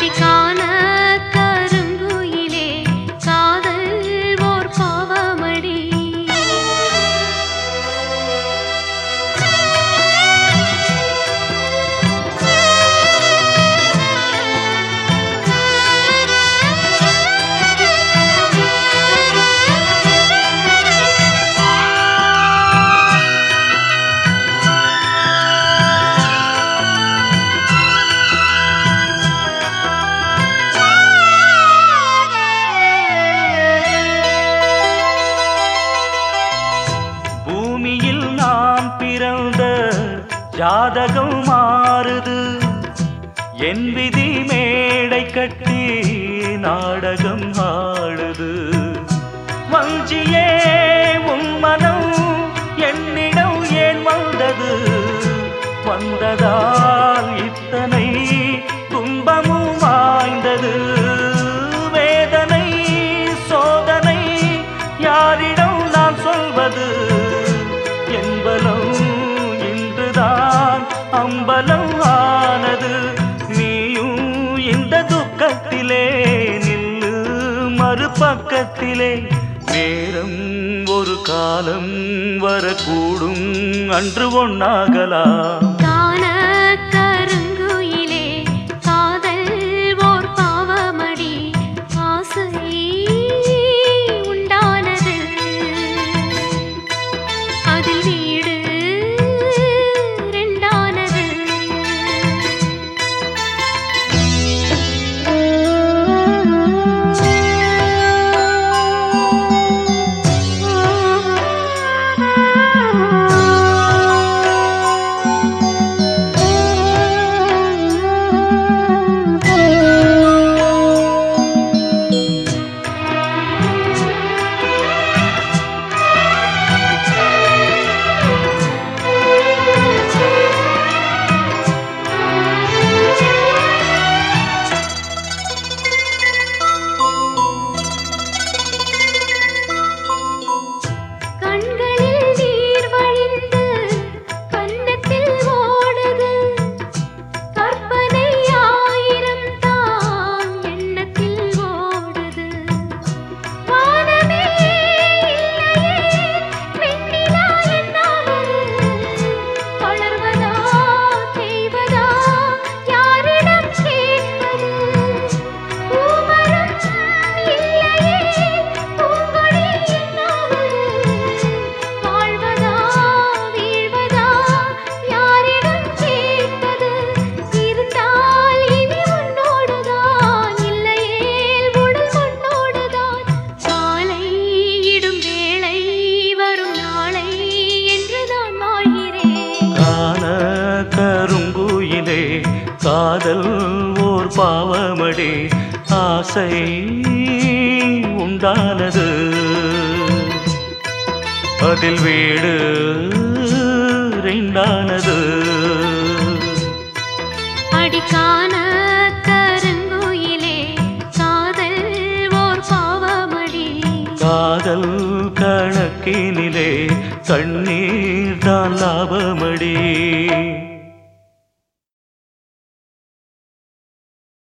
பாடிக்கா ஜாதகம் மாறுது. என் விதி மேடை கட்டி நாடகம் ஆடுது. வஞ்சியே உன் மனம் என்னிடம் ஏன் வந்தது? வந்ததால் இத்தனை துன்பமும் வாய்ந்தது. வேதனை சோதனை யாரிடம் நான் சொல்வது? அம்பலம் ஆனது நீயும் இந்த துக்கத்திலே நில்லு மறுபக்கத்திலே. நேரம் ஒரு காலம் வரக்கூடும் அன்று ஒன்னாகலாம் கண்களில் காதல் ஓர் பாவமடி ஆசை உண்டானது. அதில் வீடு ரெண்டானது. அடிக்கான கருங்குயிலே காதல் ஓர் பாவமடி. காதல் கணக்கினிலே தண்ணீர் தான் லாபமடி.